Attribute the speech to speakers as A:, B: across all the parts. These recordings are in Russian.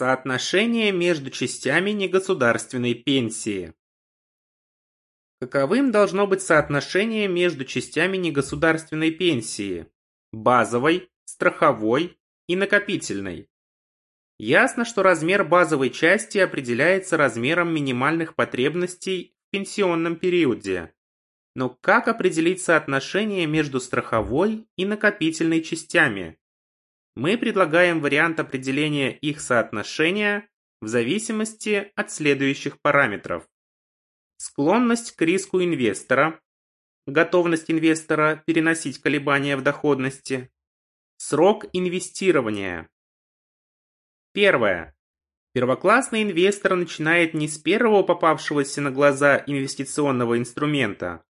A: Соотношение между частями негосударственной пенсии. Каковым должно быть соотношение между частями негосударственной пенсии – базовой, страховой и накопительной? Ясно, что размер базовой части определяется размером минимальных потребностей в пенсионном периоде. Но как определить соотношение между страховой и накопительной частями? Мы предлагаем вариант определения их соотношения в зависимости от следующих параметров. Склонность к риску инвестора, готовность инвестора переносить колебания в доходности, срок инвестирования. Первое. Первоклассный инвестор начинает не с первого попавшегося на глаза инвестиционного инструмента.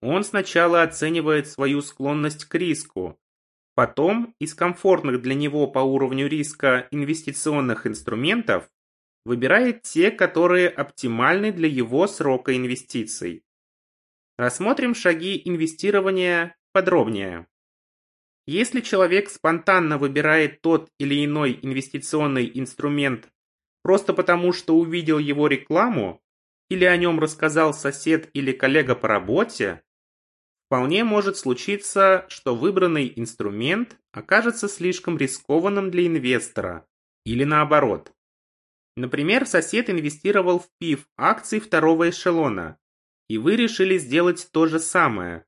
A: Он сначала оценивает свою склонность к риску, Потом из комфортных для него по уровню риска инвестиционных инструментов выбирает те, которые оптимальны для его срока инвестиций. Рассмотрим шаги инвестирования подробнее. Если человек спонтанно выбирает тот или иной инвестиционный инструмент просто потому, что увидел его рекламу или о нем рассказал сосед или коллега по работе, Вполне может случиться, что выбранный инструмент окажется слишком рискованным для инвестора, или наоборот. Например, сосед инвестировал в ПИФ акций второго эшелона, и вы решили сделать то же самое,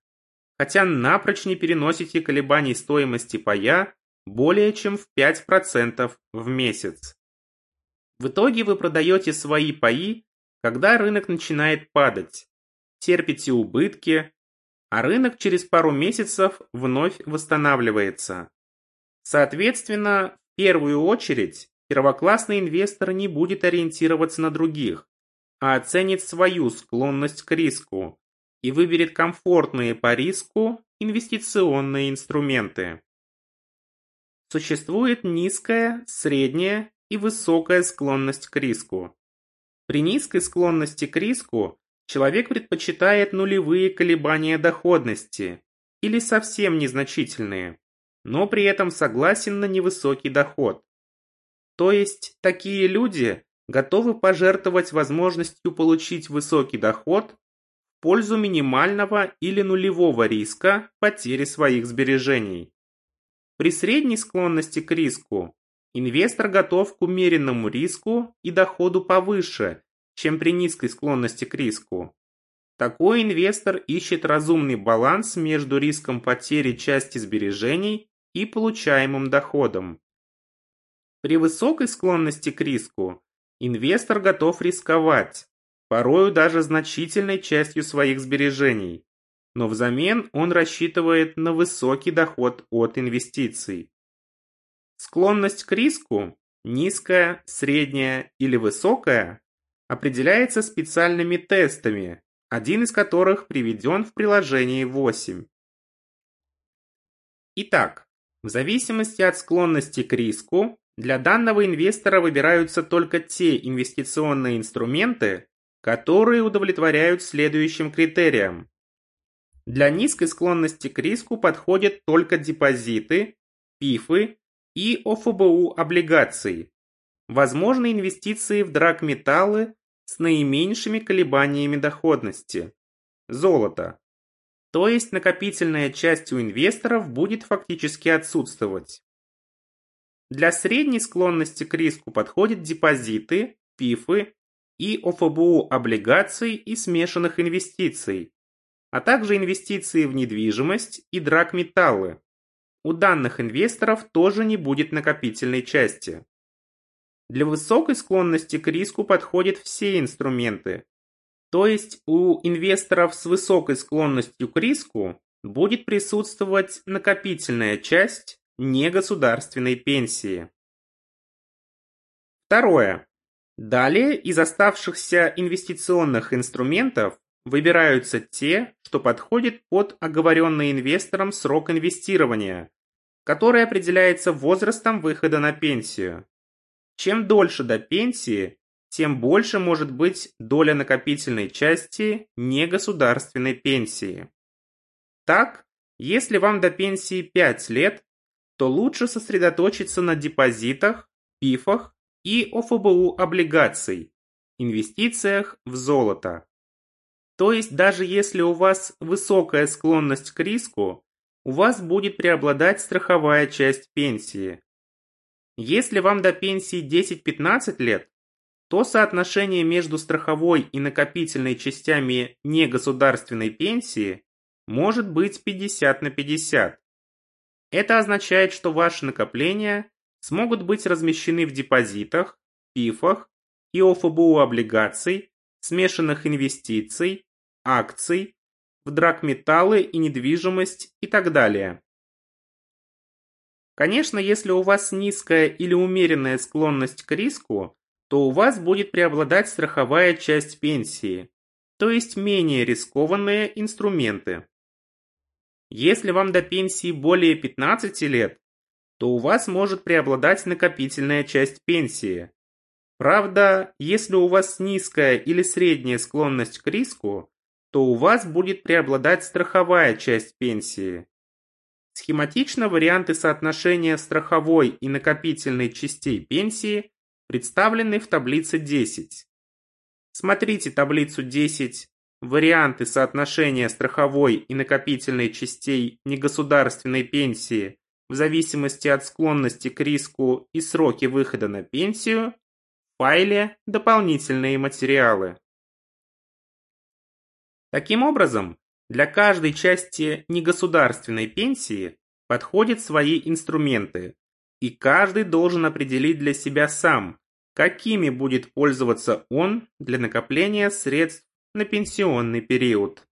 A: хотя напрочь не переносите колебаний стоимости пая более чем в 5% в месяц. В итоге вы продаете свои паи, когда рынок начинает падать, терпите убытки, а рынок через пару месяцев вновь восстанавливается. Соответственно, в первую очередь, первоклассный инвестор не будет ориентироваться на других, а оценит свою склонность к риску и выберет комфортные по риску инвестиционные инструменты. Существует низкая, средняя и высокая склонность к риску. При низкой склонности к риску Человек предпочитает нулевые колебания доходности или совсем незначительные, но при этом согласен на невысокий доход. То есть такие люди готовы пожертвовать возможностью получить высокий доход в пользу минимального или нулевого риска потери своих сбережений. При средней склонности к риску инвестор готов к умеренному риску и доходу повыше, чем при низкой склонности к риску. Такой инвестор ищет разумный баланс между риском потери части сбережений и получаемым доходом. При высокой склонности к риску инвестор готов рисковать, порою даже значительной частью своих сбережений, но взамен он рассчитывает на высокий доход от инвестиций. Склонность к риску, низкая, средняя или высокая, определяется специальными тестами, один из которых приведен в приложении 8. Итак, в зависимости от склонности к риску, для данного инвестора выбираются только те инвестиционные инструменты, которые удовлетворяют следующим критериям. Для низкой склонности к риску подходят только депозиты, ПИФы и ОФБУ облигации. Возможны инвестиции в драгметаллы с наименьшими колебаниями доходности – золото. То есть накопительная часть у инвесторов будет фактически отсутствовать. Для средней склонности к риску подходят депозиты, ПИФы и ОФБУ облигаций и смешанных инвестиций, а также инвестиции в недвижимость и драгметаллы. У данных инвесторов тоже не будет накопительной части. Для высокой склонности к риску подходят все инструменты. То есть у инвесторов с высокой склонностью к риску будет присутствовать накопительная часть негосударственной пенсии. Второе. Далее из оставшихся инвестиционных инструментов выбираются те, что подходят под оговоренный инвестором срок инвестирования, который определяется возрастом выхода на пенсию. Чем дольше до пенсии, тем больше может быть доля накопительной части негосударственной пенсии. Так, если вам до пенсии 5 лет, то лучше сосредоточиться на депозитах, ПИФах и ОФБУ облигаций, инвестициях в золото. То есть даже если у вас высокая склонность к риску, у вас будет преобладать страховая часть пенсии. Если вам до пенсии 10-15 лет, то соотношение между страховой и накопительной частями негосударственной пенсии может быть 50 на 50. Это означает, что ваши накопления смогут быть размещены в депозитах, ПИФах и ОФБУ облигаций, смешанных инвестиций, акций, в драгметаллы и недвижимость и так далее. Конечно, если у вас низкая или умеренная склонность к риску, то у вас будет преобладать страховая часть пенсии, то есть менее рискованные инструменты. Если вам до пенсии более 15 лет, то у вас может преобладать накопительная часть пенсии. Правда, если у вас низкая или средняя склонность к риску, то у вас будет преобладать страховая часть пенсии. Схематично варианты соотношения страховой и накопительной частей пенсии представлены в таблице 10. Смотрите таблицу 10 «Варианты соотношения страховой и накопительной частей негосударственной пенсии в зависимости от склонности к риску и сроки выхода на пенсию» в файле «Дополнительные материалы». Таким образом, для каждой части негосударственной пенсии подходят свои инструменты, и каждый должен определить для себя сам, какими будет пользоваться он для накопления средств на пенсионный период.